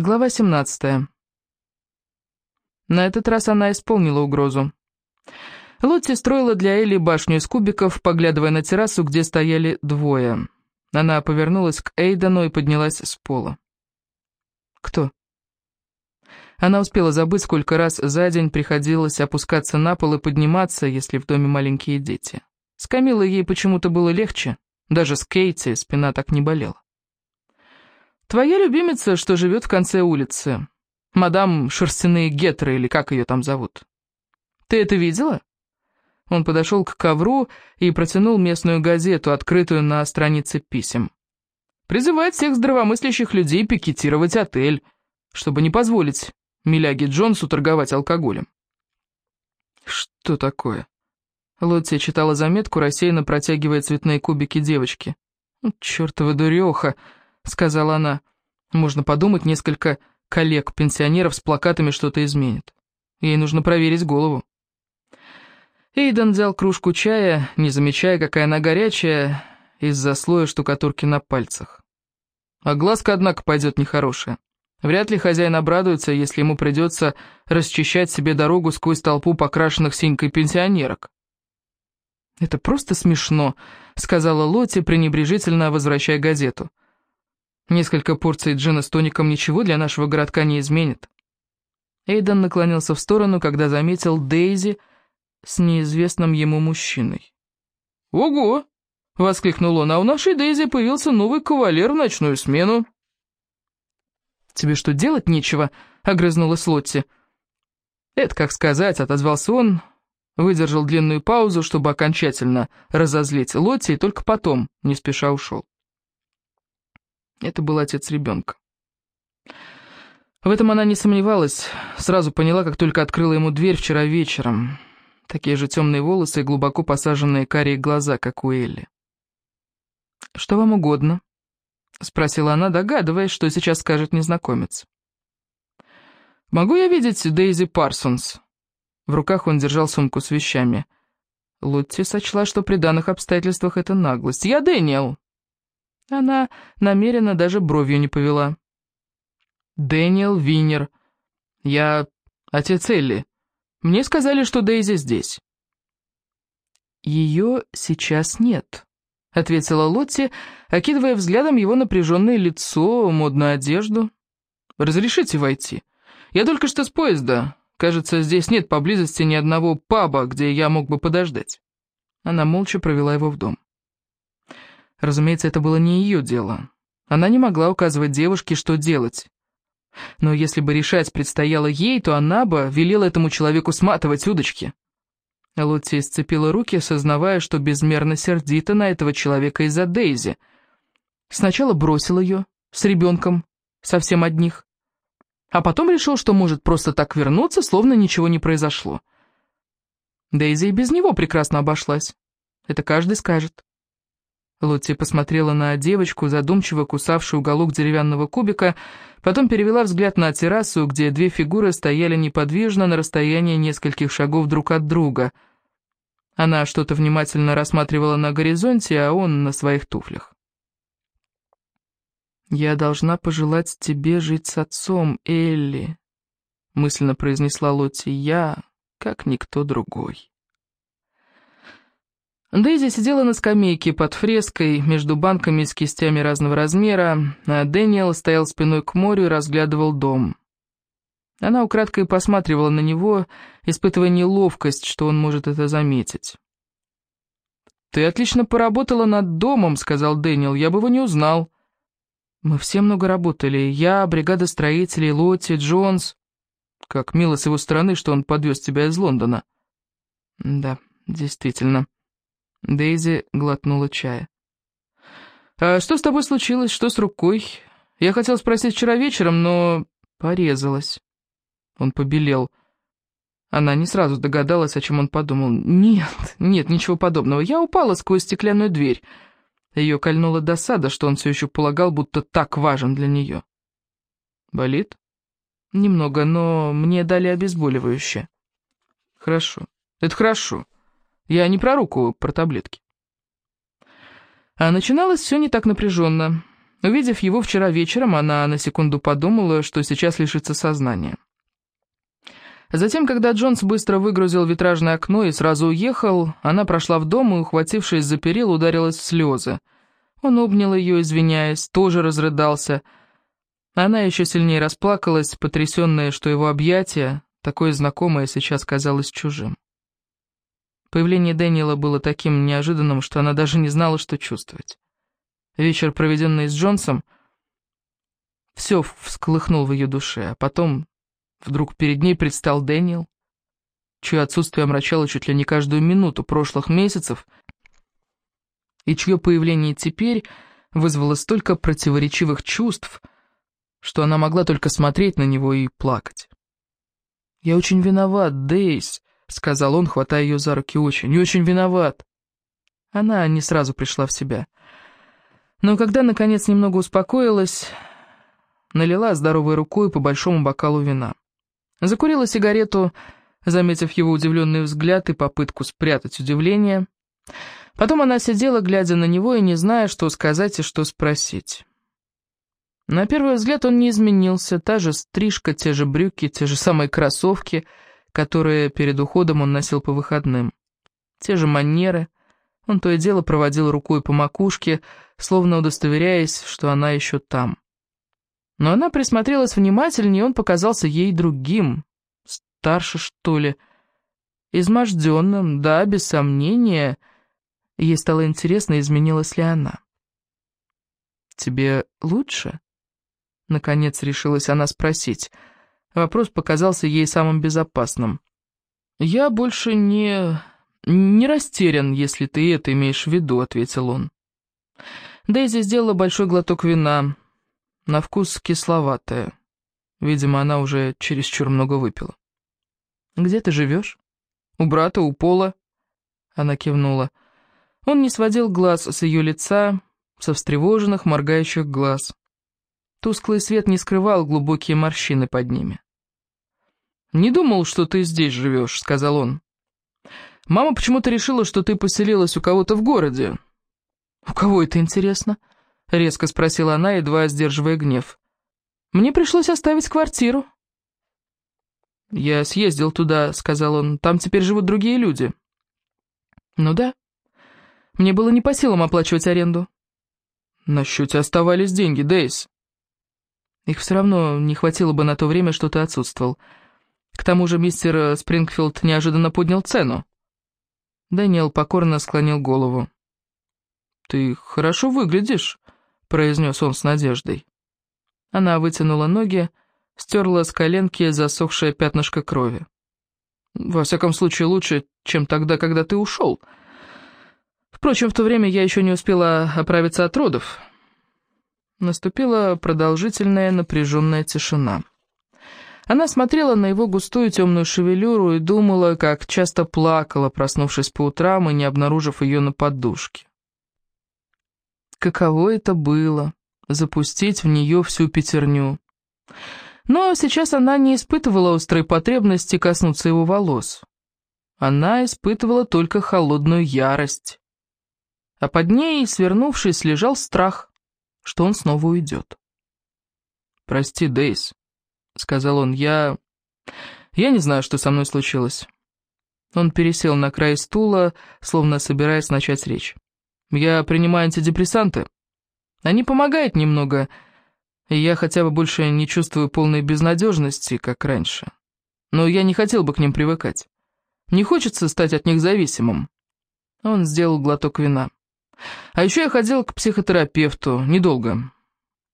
Глава 17. На этот раз она исполнила угрозу. Лотти строила для Элли башню из кубиков, поглядывая на террасу, где стояли двое. Она повернулась к Эйдану и поднялась с пола. «Кто?» Она успела забыть, сколько раз за день приходилось опускаться на пол и подниматься, если в доме маленькие дети. С Камилой ей почему-то было легче, даже с Кейти спина так не болела. Твоя любимица, что живет в конце улицы. Мадам Шерстяные Гетры, или как ее там зовут. Ты это видела?» Он подошел к ковру и протянул местную газету, открытую на странице писем. «Призывает всех здравомыслящих людей пикетировать отель, чтобы не позволить Миляге Джонсу торговать алкоголем». «Что такое?» Лотти читала заметку, рассеянно протягивая цветные кубики девочки. «Чёртова дуреха!» Сказала она. «Можно подумать, несколько коллег-пенсионеров с плакатами что-то изменит. Ей нужно проверить голову». Эйден взял кружку чая, не замечая, какая она горячая, из-за слоя штукатурки на пальцах. А глазка, однако, пойдет нехорошая. Вряд ли хозяин обрадуется, если ему придется расчищать себе дорогу сквозь толпу покрашенных синькой пенсионерок. «Это просто смешно», — сказала Лотти, пренебрежительно возвращая газету. Несколько порций джина с тоником ничего для нашего городка не изменит. Эйден наклонился в сторону, когда заметил Дейзи с неизвестным ему мужчиной. «Ого!» — воскликнул он, «а у нашей Дейзи появился новый кавалер в ночную смену». «Тебе что, делать нечего?» — огрызнулась Лотти. «Это как сказать», — отозвался он, выдержал длинную паузу, чтобы окончательно разозлить Лотти, и только потом не спеша ушел. Это был отец ребенка. В этом она не сомневалась, сразу поняла, как только открыла ему дверь вчера вечером. Такие же темные волосы и глубоко посаженные карие глаза, как у Элли. «Что вам угодно?» — спросила она, догадываясь, что сейчас скажет незнакомец. «Могу я видеть Дейзи Парсонс?» В руках он держал сумку с вещами. Лотти сочла, что при данных обстоятельствах это наглость. «Я Дэниел!» Она намеренно даже бровью не повела. «Дэниел Винер. Я отец Элли. Мне сказали, что Дейзи здесь». «Ее сейчас нет», — ответила Лотти, окидывая взглядом его напряженное лицо, модную одежду. «Разрешите войти? Я только что с поезда. Кажется, здесь нет поблизости ни одного паба, где я мог бы подождать». Она молча провела его в дом. Разумеется, это было не ее дело. Она не могла указывать девушке, что делать. Но если бы решать предстояло ей, то она бы велела этому человеку сматывать удочки. Лотти сцепила руки, сознавая, что безмерно сердита на этого человека из-за Дейзи. Сначала бросил ее, с ребенком, совсем одних. А потом решил, что может просто так вернуться, словно ничего не произошло. Дейзи и без него прекрасно обошлась. Это каждый скажет. Лотти посмотрела на девочку, задумчиво кусавшую уголок деревянного кубика, потом перевела взгляд на террасу, где две фигуры стояли неподвижно на расстоянии нескольких шагов друг от друга. Она что-то внимательно рассматривала на горизонте, а он на своих туфлях. «Я должна пожелать тебе жить с отцом, Элли», — мысленно произнесла Лотти. «Я, как никто другой». Дейзи сидела на скамейке под фреской между банками с кистями разного размера, а Дэниел стоял спиной к морю и разглядывал дом. Она украдкой посматривала на него, испытывая неловкость, что он может это заметить. «Ты отлично поработала над домом», — сказал Дэниел, — «я бы его не узнал». «Мы все много работали. Я, бригада строителей, Лотти, Джонс». «Как мило с его стороны, что он подвез тебя из Лондона». «Да, действительно». Дейзи глотнула чая. «А что с тобой случилось? Что с рукой? Я хотел спросить вчера вечером, но порезалась». Он побелел. Она не сразу догадалась, о чем он подумал. «Нет, нет, ничего подобного. Я упала сквозь стеклянную дверь». Ее кольнула досада, что он все еще полагал, будто так важен для нее. «Болит?» «Немного, но мне дали обезболивающее». «Хорошо. Это хорошо. Я не про руку, про таблетки. А начиналось все не так напряженно. Увидев его вчера вечером, она на секунду подумала, что сейчас лишится сознания. Затем, когда Джонс быстро выгрузил витражное окно и сразу уехал, она прошла в дом и, ухватившись за перил, ударилась в слезы. Он обнял ее, извиняясь, тоже разрыдался. Она еще сильнее расплакалась, потрясенная, что его объятие, такое знакомое, сейчас казалось чужим. Появление Дэниела было таким неожиданным, что она даже не знала, что чувствовать. Вечер, проведенный с Джонсом, все всколыхнул в ее душе, а потом вдруг перед ней предстал Дэниел, чье отсутствие омрачало чуть ли не каждую минуту прошлых месяцев, и чье появление теперь вызвало столько противоречивых чувств, что она могла только смотреть на него и плакать. «Я очень виноват, Дейс», — сказал он, хватая ее за руки, — «очень, очень виноват». Она не сразу пришла в себя. Но когда, наконец, немного успокоилась, налила здоровой рукой по большому бокалу вина. Закурила сигарету, заметив его удивленный взгляд и попытку спрятать удивление. Потом она сидела, глядя на него и не зная, что сказать и что спросить. На первый взгляд он не изменился, та же стрижка, те же брюки, те же самые кроссовки — которые перед уходом он носил по выходным. Те же манеры. Он то и дело проводил рукой по макушке, словно удостоверяясь, что она еще там. Но она присмотрелась внимательнее, и он показался ей другим, старше, что ли, изможденным, да, без сомнения. Ей стало интересно, изменилась ли она. «Тебе лучше?» Наконец решилась она спросить — Вопрос показался ей самым безопасным. «Я больше не... не растерян, если ты это имеешь в виду», — ответил он. Дейзи сделала большой глоток вина. На вкус кисловатое. Видимо, она уже чересчур много выпила. «Где ты живешь?» «У брата, у Пола». Она кивнула. Он не сводил глаз с ее лица, со встревоженных, моргающих глаз. Тусклый свет не скрывал глубокие морщины под ними. «Не думал, что ты здесь живешь», — сказал он. «Мама почему-то решила, что ты поселилась у кого-то в городе». «У кого это, интересно?» — резко спросила она, едва сдерживая гнев. «Мне пришлось оставить квартиру». «Я съездил туда», — сказал он. «Там теперь живут другие люди». «Ну да. Мне было не по силам оплачивать аренду». «На счете оставались деньги, Дейс». Их все равно не хватило бы на то время, что ты отсутствовал. К тому же мистер э, Спрингфилд неожиданно поднял цену. Дэниел покорно склонил голову. «Ты хорошо выглядишь», — произнес он с надеждой. Она вытянула ноги, стерла с коленки засохшее пятнышко крови. «Во всяком случае, лучше, чем тогда, когда ты ушел. Впрочем, в то время я еще не успела оправиться от родов». Наступила продолжительная напряженная тишина. Она смотрела на его густую темную шевелюру и думала, как часто плакала, проснувшись по утрам и не обнаружив ее на подушке. Каково это было — запустить в нее всю пятерню. Но сейчас она не испытывала острой потребности коснуться его волос. Она испытывала только холодную ярость. А под ней, свернувшись, лежал страх что он снова уйдет. «Прости, Дейс», — сказал он, — «я... я не знаю, что со мной случилось». Он пересел на край стула, словно собираясь начать речь. «Я принимаю антидепрессанты. Они помогают немного, и я хотя бы больше не чувствую полной безнадежности, как раньше. Но я не хотел бы к ним привыкать. Не хочется стать от них зависимым». Он сделал глоток вина. А еще я ходил к психотерапевту, недолго.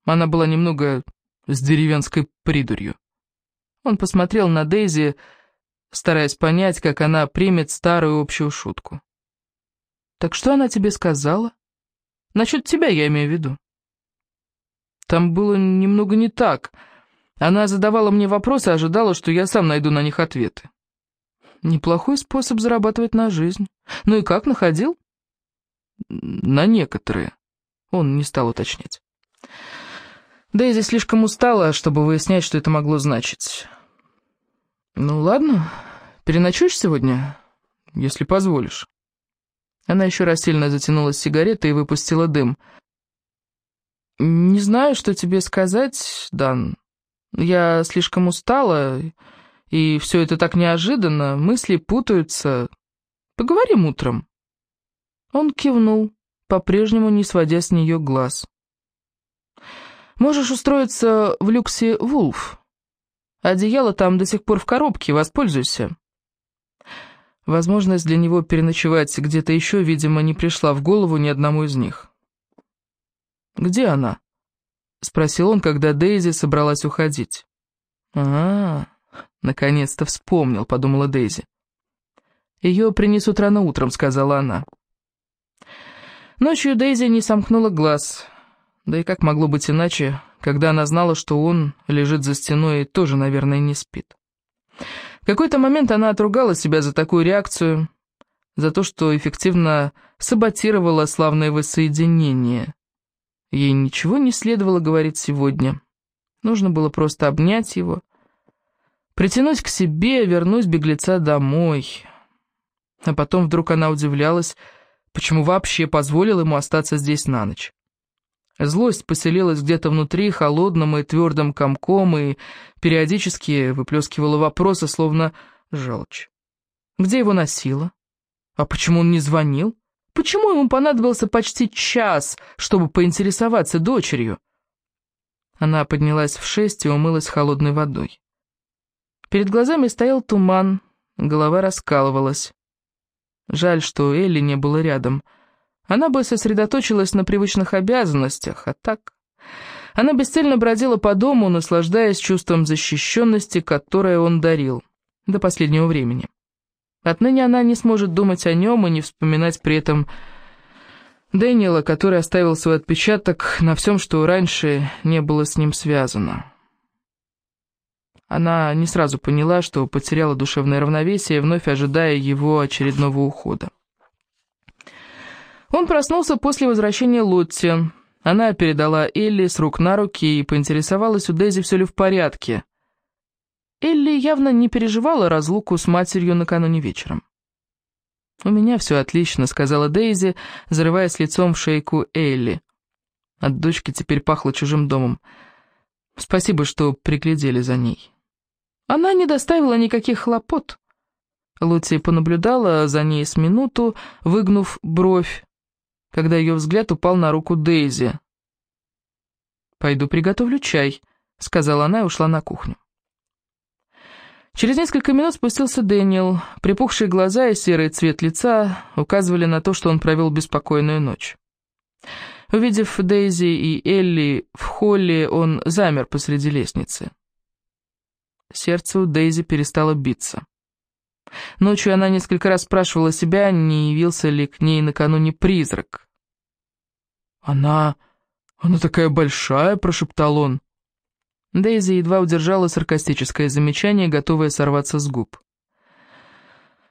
Она была немного с деревенской придурью. Он посмотрел на Дейзи, стараясь понять, как она примет старую общую шутку. «Так что она тебе сказала? Насчет тебя я имею в виду». Там было немного не так. Она задавала мне вопросы и ожидала, что я сам найду на них ответы. Неплохой способ зарабатывать на жизнь. Ну и как, находил? на некоторые. Он не стал уточнять. Дейзи слишком устала, чтобы выяснять, что это могло значить. «Ну ладно, переночуешь сегодня, если позволишь». Она еще раз сильно затянулась сигаретой и выпустила дым. «Не знаю, что тебе сказать, Дан. Я слишком устала, и все это так неожиданно, мысли путаются. Поговорим утром». Он кивнул, по-прежнему не сводя с нее глаз. «Можешь устроиться в люксе «Вулф». Одеяло там до сих пор в коробке, воспользуйся». Возможность для него переночевать где-то еще, видимо, не пришла в голову ни одному из них. «Где она?» — спросил он, когда Дейзи собралась уходить. «А, наконец-то вспомнил», — подумала Дейзи. «Ее принесут рано утром», — сказала она. Ночью Дейзи не сомкнула глаз. Да и как могло быть иначе, когда она знала, что он лежит за стеной и тоже, наверное, не спит. В какой-то момент она отругала себя за такую реакцию, за то, что эффективно саботировала славное воссоединение. Ей ничего не следовало говорить сегодня. Нужно было просто обнять его, притянуть к себе, вернуть беглеца домой. А потом вдруг она удивлялась, почему вообще позволил ему остаться здесь на ночь. Злость поселилась где-то внутри, холодным и твердым комком, и периодически выплескивала вопросы, словно желчь. Где его носило? А почему он не звонил? Почему ему понадобился почти час, чтобы поинтересоваться дочерью? Она поднялась в шесть и умылась холодной водой. Перед глазами стоял туман, голова раскалывалась. Жаль, что Элли не было рядом. Она бы сосредоточилась на привычных обязанностях, а так... Она бесцельно бродила по дому, наслаждаясь чувством защищенности, которое он дарил до последнего времени. Отныне она не сможет думать о нем и не вспоминать при этом Дэниела, который оставил свой отпечаток на всем, что раньше не было с ним связано. Она не сразу поняла, что потеряла душевное равновесие, вновь ожидая его очередного ухода. Он проснулся после возвращения Лотти. Она передала Элли с рук на руки и поинтересовалась у Дейзи, все ли в порядке. Элли явно не переживала разлуку с матерью накануне вечером. «У меня все отлично», — сказала Дейзи, зарываясь лицом в шейку Элли. От дочки теперь пахло чужим домом. «Спасибо, что приглядели за ней». Она не доставила никаких хлопот. Лути понаблюдала за ней с минуту, выгнув бровь, когда ее взгляд упал на руку Дейзи. «Пойду приготовлю чай», — сказала она и ушла на кухню. Через несколько минут спустился Дэниел. Припухшие глаза и серый цвет лица указывали на то, что он провел беспокойную ночь. Увидев Дейзи и Элли в холле, он замер посреди лестницы. Сердце у Дейзи перестало биться. Ночью она несколько раз спрашивала себя, не явился ли к ней накануне призрак. «Она... она такая большая», — прошептал он. Дейзи едва удержала саркастическое замечание, готовое сорваться с губ.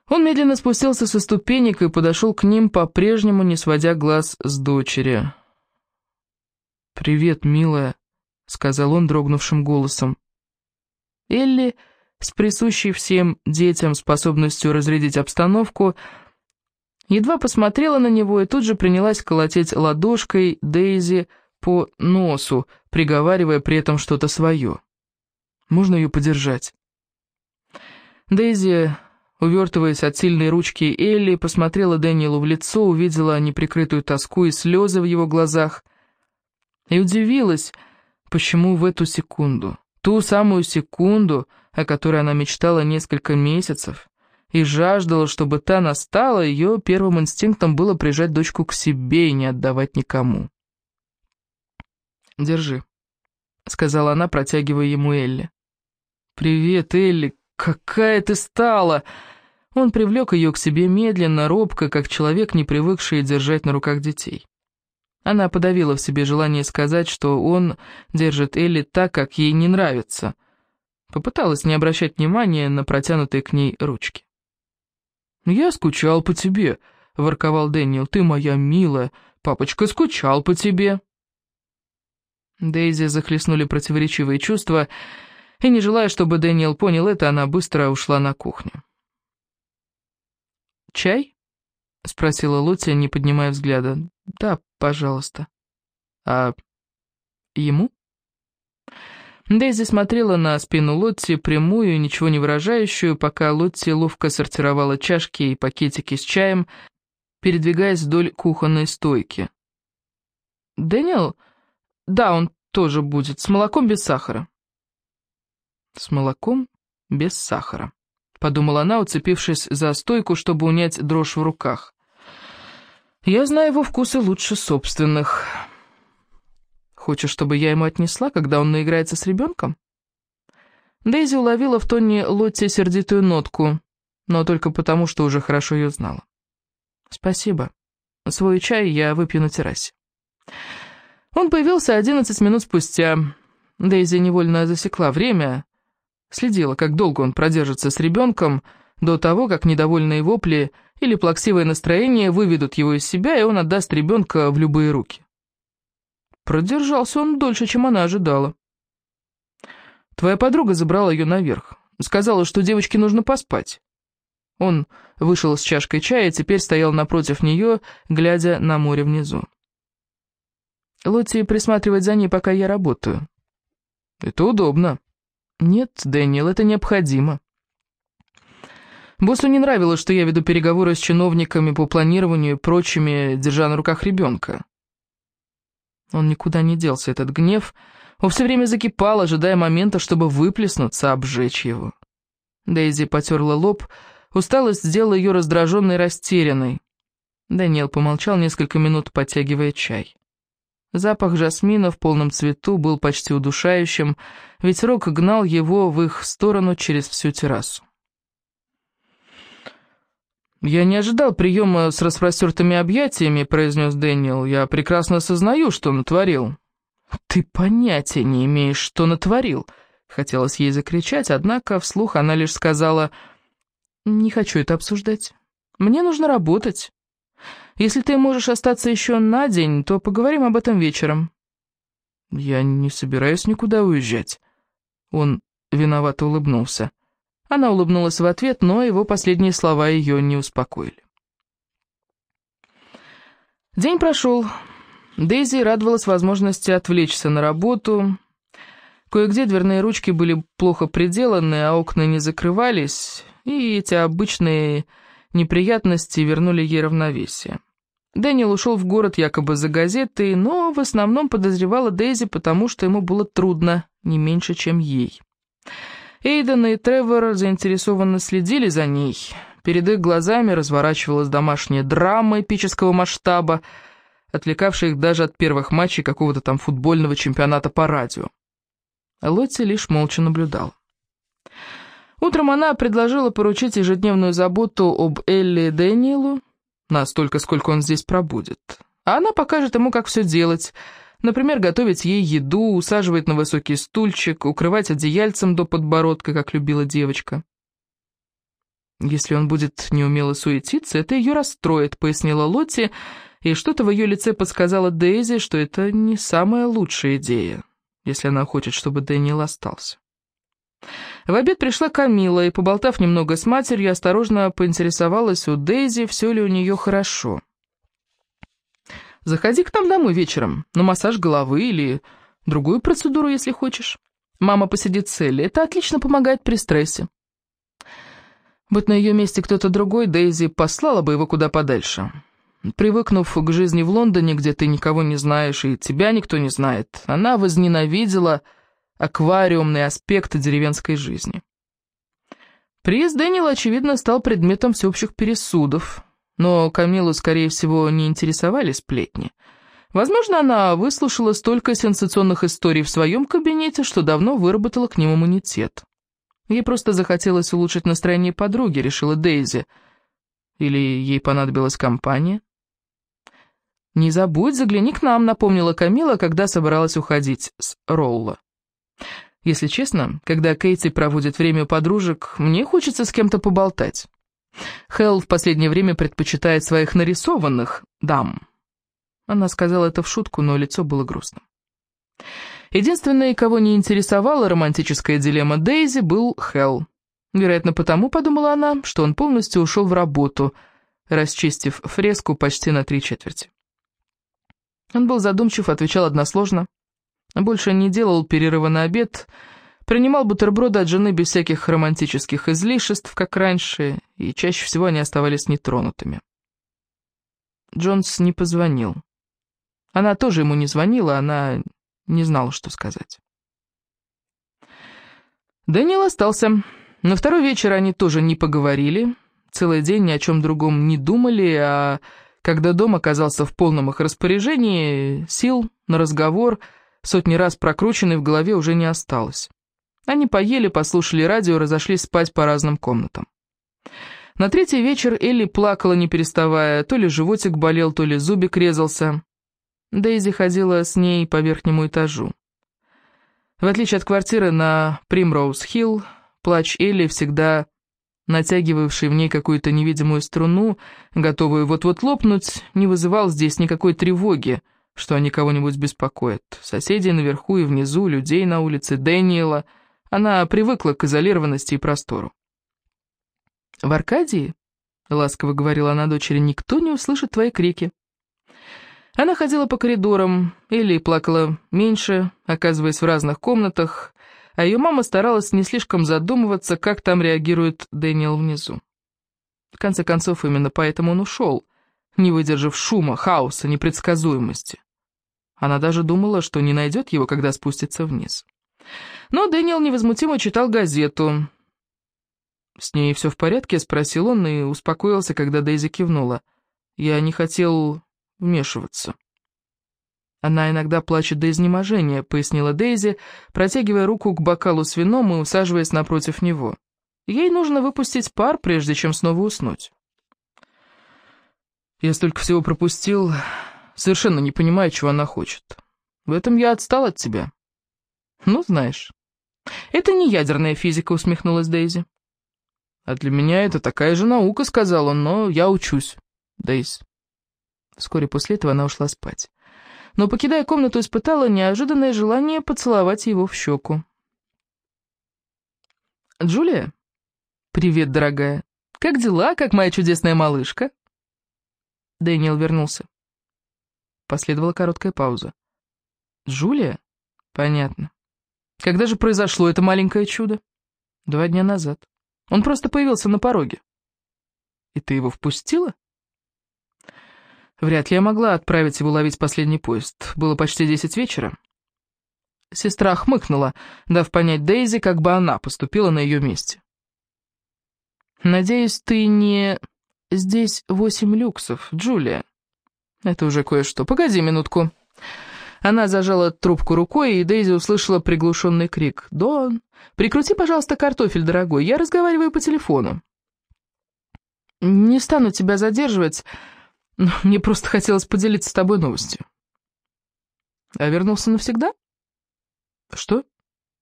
Он медленно спустился со ступенек и подошел к ним, по-прежнему не сводя глаз с дочери. «Привет, милая», — сказал он дрогнувшим голосом. Элли, с присущей всем детям способностью разрядить обстановку, едва посмотрела на него и тут же принялась колотить ладошкой Дейзи, — по носу, приговаривая при этом что-то свое. «Можно ее подержать?» Дейзи, увертываясь от сильной ручки Элли, посмотрела Дэниелу в лицо, увидела неприкрытую тоску и слезы в его глазах и удивилась, почему в эту секунду, ту самую секунду, о которой она мечтала несколько месяцев, и жаждала, чтобы та настала, ее первым инстинктом было прижать дочку к себе и не отдавать никому. «Держи», — сказала она, протягивая ему Элли. «Привет, Элли, какая ты стала!» Он привлек ее к себе медленно, робко, как человек, не привыкший держать на руках детей. Она подавила в себе желание сказать, что он держит Элли так, как ей не нравится. Попыталась не обращать внимания на протянутые к ней ручки. «Я скучал по тебе», — ворковал Дэниел. «Ты моя милая. Папочка скучал по тебе». Дейзи захлестнули противоречивые чувства, и, не желая, чтобы Дэниел понял это, она быстро ушла на кухню. «Чай?» — спросила Лотти, не поднимая взгляда. «Да, пожалуйста». «А ему? Дейзи смотрела на спину Лотти, прямую, ничего не выражающую, пока Лотти ловко сортировала чашки и пакетики с чаем, передвигаясь вдоль кухонной стойки. «Дэниел? Да, он тоже будет, с молоком без сахара». «С молоком без сахара», — подумала она, уцепившись за стойку, чтобы унять дрожь в руках. «Я знаю его вкусы лучше собственных». Хочешь, чтобы я ему отнесла, когда он наиграется с ребенком?» Дейзи уловила в тоне Лотти сердитую нотку, но только потому, что уже хорошо ее знала. «Спасибо. Свой чай я выпью на террасе». Он появился одиннадцать минут спустя. Дейзи невольно засекла время, следила, как долго он продержится с ребенком, до того, как недовольные вопли или плаксивое настроение выведут его из себя, и он отдаст ребенка в любые руки. Продержался он дольше, чем она ожидала. Твоя подруга забрала ее наверх. Сказала, что девочке нужно поспать. Он вышел с чашкой чая и теперь стоял напротив нее, глядя на море внизу. Лотти присматривать за ней, пока я работаю. Это удобно. Нет, Дэниел, это необходимо. Боссу не нравилось, что я веду переговоры с чиновниками по планированию и прочими, держа на руках ребенка. Он никуда не делся, этот гнев. Он все время закипал, ожидая момента, чтобы выплеснуться, обжечь его. Дейзи потерла лоб, усталость сделала ее раздраженной и растерянной. Даниэл помолчал несколько минут, подтягивая чай. Запах жасмина в полном цвету был почти удушающим, ветерок гнал его в их сторону через всю террасу. «Я не ожидал приема с распростертыми объятиями», — произнес Дэниел. «Я прекрасно осознаю, что натворил». «Ты понятия не имеешь, что натворил», — хотелось ей закричать, однако вслух она лишь сказала, «Не хочу это обсуждать. Мне нужно работать. Если ты можешь остаться еще на день, то поговорим об этом вечером». «Я не собираюсь никуда уезжать». Он виновато улыбнулся. Она улыбнулась в ответ, но его последние слова ее не успокоили. День прошел. Дейзи радовалась возможности отвлечься на работу. Кое-где дверные ручки были плохо приделаны, а окна не закрывались, и эти обычные неприятности вернули ей равновесие. Дэниел ушел в город якобы за газетой, но в основном подозревала Дейзи, потому что ему было трудно, не меньше, чем ей. Эйден и Тревор заинтересованно следили за ней. Перед их глазами разворачивалась домашняя драма эпического масштаба, отвлекавшая их даже от первых матчей какого-то там футбольного чемпионата по радио. Лотти лишь молча наблюдал. Утром она предложила поручить ежедневную заботу об Элли Дэниелу, настолько, сколько он здесь пробудет. А она покажет ему, как все делать — Например, готовить ей еду, усаживать на высокий стульчик, укрывать одеяльцем до подбородка, как любила девочка. «Если он будет неумело суетиться, это ее расстроит», — пояснила Лотти, и что-то в ее лице подсказало Дейзи, что это не самая лучшая идея, если она хочет, чтобы Дэниел остался. В обед пришла Камила и, поболтав немного с матерью, осторожно поинтересовалась у Дейзи, все ли у нее хорошо. Заходи к нам домой вечером, на массаж головы или другую процедуру, если хочешь. Мама посидит с это отлично помогает при стрессе. Будь на ее месте кто-то другой, Дейзи послала бы его куда подальше. Привыкнув к жизни в Лондоне, где ты никого не знаешь и тебя никто не знает, она возненавидела аквариумный аспект деревенской жизни. Приезд Дэниела, очевидно, стал предметом всеобщих пересудов, но Камилу, скорее всего, не интересовали сплетни. Возможно, она выслушала столько сенсационных историй в своем кабинете, что давно выработала к ним иммунитет. Ей просто захотелось улучшить настроение подруги, решила Дейзи. Или ей понадобилась компания? «Не забудь, загляни к нам», — напомнила Камила, когда собиралась уходить с Ролла. Если честно, когда Кейти проводит время у подружек, мне хочется с кем-то поболтать. Хелл в последнее время предпочитает своих нарисованных дам. Она сказала это в шутку, но лицо было грустным. Единственный, кого не интересовала романтическая дилемма Дейзи, был Хелл. Вероятно, потому, подумала она, что он полностью ушел в работу, расчистив фреску почти на три четверти. Он был задумчив, отвечал односложно. Больше не делал перерыва на обед, принимал бутерброды от жены без всяких романтических излишеств, как раньше, и чаще всего они оставались нетронутыми. Джонс не позвонил. Она тоже ему не звонила, она не знала, что сказать. Дэниел остался. На второй вечер они тоже не поговорили, целый день ни о чем другом не думали, а когда дом оказался в полном их распоряжении, сил на разговор, сотни раз прокрученный в голове, уже не осталось. Они поели, послушали радио, разошлись спать по разным комнатам. На третий вечер Элли плакала, не переставая, то ли животик болел, то ли зубик резался. Дейзи ходила с ней по верхнему этажу. В отличие от квартиры на Примроуз-Хилл, плач Элли, всегда натягивавший в ней какую-то невидимую струну, готовую вот-вот лопнуть, не вызывал здесь никакой тревоги, что они кого-нибудь беспокоят. Соседей наверху и внизу, людей на улице, Дэниела. Она привыкла к изолированности и простору. «В Аркадии?» — ласково говорила она дочери, — «никто не услышит твои крики». Она ходила по коридорам, или плакала меньше, оказываясь в разных комнатах, а ее мама старалась не слишком задумываться, как там реагирует Дэниел внизу. В конце концов, именно поэтому он ушел, не выдержав шума, хаоса, непредсказуемости. Она даже думала, что не найдет его, когда спустится вниз. Но Дэниел невозмутимо читал газету. «С ней все в порядке?» — спросил он и успокоился, когда Дейзи кивнула. «Я не хотел вмешиваться. «Она иногда плачет до изнеможения», — пояснила Дейзи, протягивая руку к бокалу с вином и усаживаясь напротив него. «Ей нужно выпустить пар, прежде чем снова уснуть». «Я столько всего пропустил, совершенно не понимаю, чего она хочет. В этом я отстал от тебя». «Ну, знаешь». «Это не ядерная физика», — усмехнулась Дейзи. «А для меня это такая же наука», — сказал он, — «но я учусь, Дейз». Вскоре после этого она ушла спать. Но, покидая комнату, испытала неожиданное желание поцеловать его в щеку. «Джулия?» «Привет, дорогая. Как дела? Как моя чудесная малышка?» Дэниел вернулся. Последовала короткая пауза. «Джулия? Понятно. Когда же произошло это маленькое чудо?» «Два дня назад. Он просто появился на пороге». «И ты его впустила?» Вряд ли я могла отправить его ловить последний поезд. Было почти десять вечера. Сестра хмыкнула, дав понять Дейзи, как бы она поступила на ее месте. «Надеюсь, ты не... Здесь восемь люксов, Джулия». «Это уже кое-что. Погоди минутку». Она зажала трубку рукой, и Дейзи услышала приглушенный крик. «Дон, прикрути, пожалуйста, картофель, дорогой, я разговариваю по телефону». «Не стану тебя задерживать», но мне просто хотелось поделиться с тобой новостью. А вернулся навсегда? Что?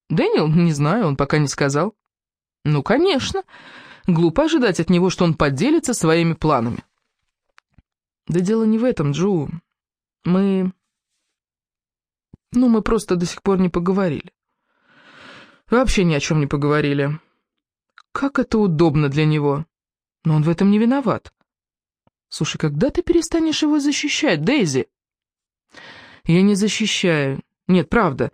Дэниел? Не знаю, он пока не сказал. Ну, конечно. Глупо ожидать от него, что он поделится своими планами. Да дело не в этом, Джу. Мы... Ну, мы просто до сих пор не поговорили. Вообще ни о чем не поговорили. Как это удобно для него. Но он в этом не виноват. Слушай, когда ты перестанешь его защищать, Дейзи? Я не защищаю. Нет, правда.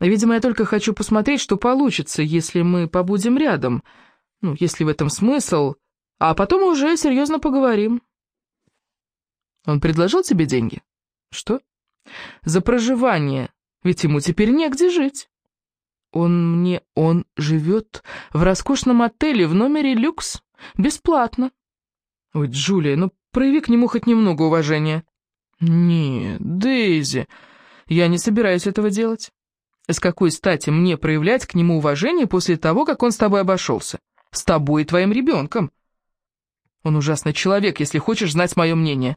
Видимо, я только хочу посмотреть, что получится, если мы побудем рядом. Ну, если в этом смысл. А потом уже серьезно поговорим. Он предложил тебе деньги? Что? За проживание. Ведь ему теперь негде жить. Он мне... Он живет в роскошном отеле в номере люкс. Бесплатно. Ой, Джулия, ну Прояви к нему хоть немного уважения». «Нет, Дейзи, я не собираюсь этого делать. С какой стати мне проявлять к нему уважение после того, как он с тобой обошелся? С тобой и твоим ребенком?» «Он ужасный человек, если хочешь знать мое мнение».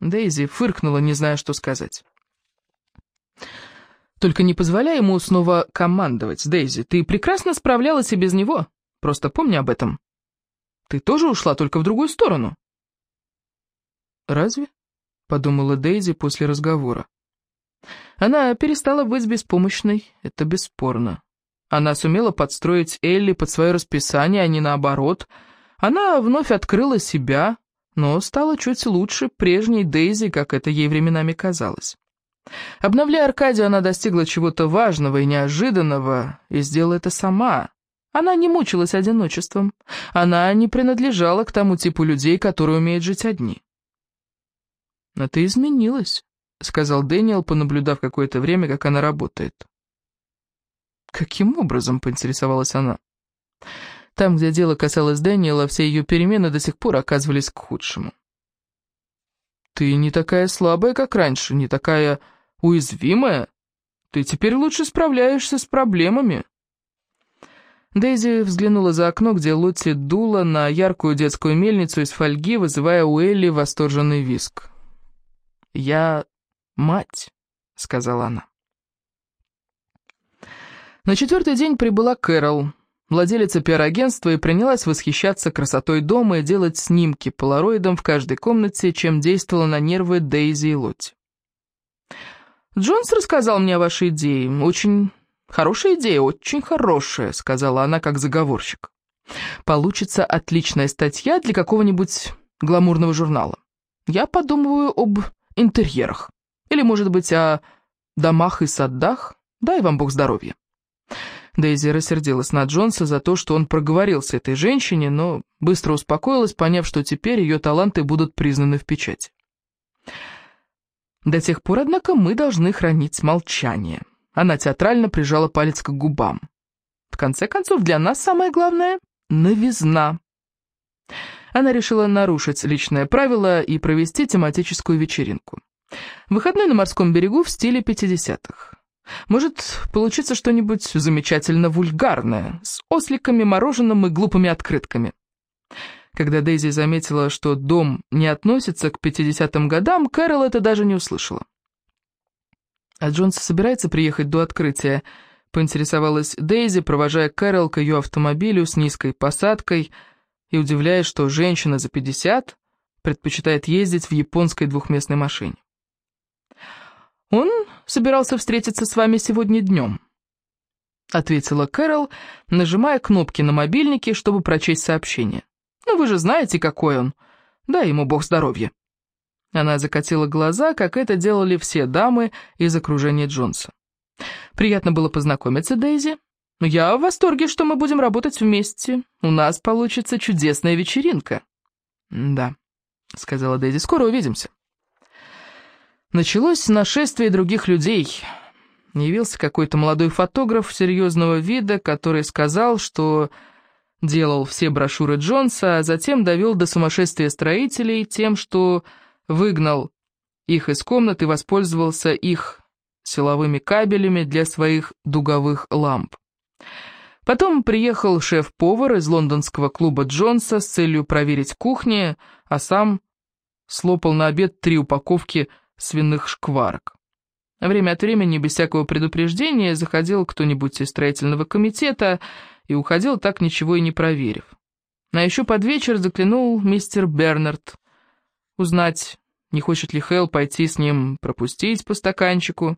Дейзи фыркнула, не зная, что сказать. «Только не позволяй ему снова командовать, Дейзи. Ты прекрасно справлялась и без него. Просто помни об этом. Ты тоже ушла, только в другую сторону». «Разве?» — подумала Дейзи после разговора. Она перестала быть беспомощной, это бесспорно. Она сумела подстроить Элли под свое расписание, а не наоборот. Она вновь открыла себя, но стала чуть лучше прежней Дейзи, как это ей временами казалось. Обновляя Аркадию, она достигла чего-то важного и неожиданного, и сделала это сама. Она не мучилась одиночеством. Она не принадлежала к тому типу людей, которые умеют жить одни. «Но ты изменилась», — сказал Дэниел, понаблюдав какое-то время, как она работает. «Каким образом?» — поинтересовалась она. Там, где дело касалось Дэниела, все ее перемены до сих пор оказывались к худшему. «Ты не такая слабая, как раньше, не такая уязвимая. Ты теперь лучше справляешься с проблемами». Дейзи взглянула за окно, где Лотти дула на яркую детскую мельницу из фольги, вызывая у Элли восторженный виск. «Я мать», — сказала она. На четвертый день прибыла Кэрол, владелица пиар-агентства, и принялась восхищаться красотой дома и делать снимки полароидом в каждой комнате, чем действовала на нервы Дейзи и Лотти. «Джонс рассказал мне о вашей идее. Очень хорошая идея, очень хорошая», — сказала она как заговорщик. «Получится отличная статья для какого-нибудь гламурного журнала. Я подумываю об интерьерах. Или, может быть, о домах и садах. Дай вам бог здоровья». Дейзи рассердилась на Джонса за то, что он проговорился этой женщине, но быстро успокоилась, поняв, что теперь ее таланты будут признаны в печати. До тех пор, однако, мы должны хранить молчание. Она театрально прижала палец к губам. В конце концов, для нас самое главное — новизна. Она решила нарушить личное правило и провести тематическую вечеринку. Выходной на морском берегу в стиле 50-х. Может получиться что-нибудь замечательно вульгарное, с осликами, мороженым и глупыми открытками. Когда Дейзи заметила, что дом не относится к 50-м годам, Кэрол это даже не услышала. «А Джонс собирается приехать до открытия?» — поинтересовалась Дейзи, провожая Кэрол к ее автомобилю с низкой посадкой и удивляясь, что женщина за 50 предпочитает ездить в японской двухместной машине. «Он собирался встретиться с вами сегодня днем», — ответила Кэрол, нажимая кнопки на мобильнике, чтобы прочесть сообщение. «Ну, вы же знаете, какой он. Дай ему бог здоровья». Она закатила глаза, как это делали все дамы из окружения Джонса. «Приятно было познакомиться, Дейзи. Я в восторге, что мы будем работать вместе. У нас получится чудесная вечеринка». «Да», — сказала Дейзи, — «скоро увидимся». Началось нашествие других людей. Явился какой-то молодой фотограф серьезного вида, который сказал, что делал все брошюры Джонса, а затем довел до сумасшествия строителей тем, что выгнал их из комнаты и воспользовался их силовыми кабелями для своих дуговых ламп. Потом приехал шеф-повар из лондонского клуба Джонса с целью проверить кухни, а сам слопал на обед три упаковки свиных шкварок. Время от времени, без всякого предупреждения, заходил кто-нибудь из строительного комитета и уходил так ничего и не проверив. А еще под вечер заклинул мистер Бернард узнать, не хочет ли Хелл пойти с ним пропустить по стаканчику.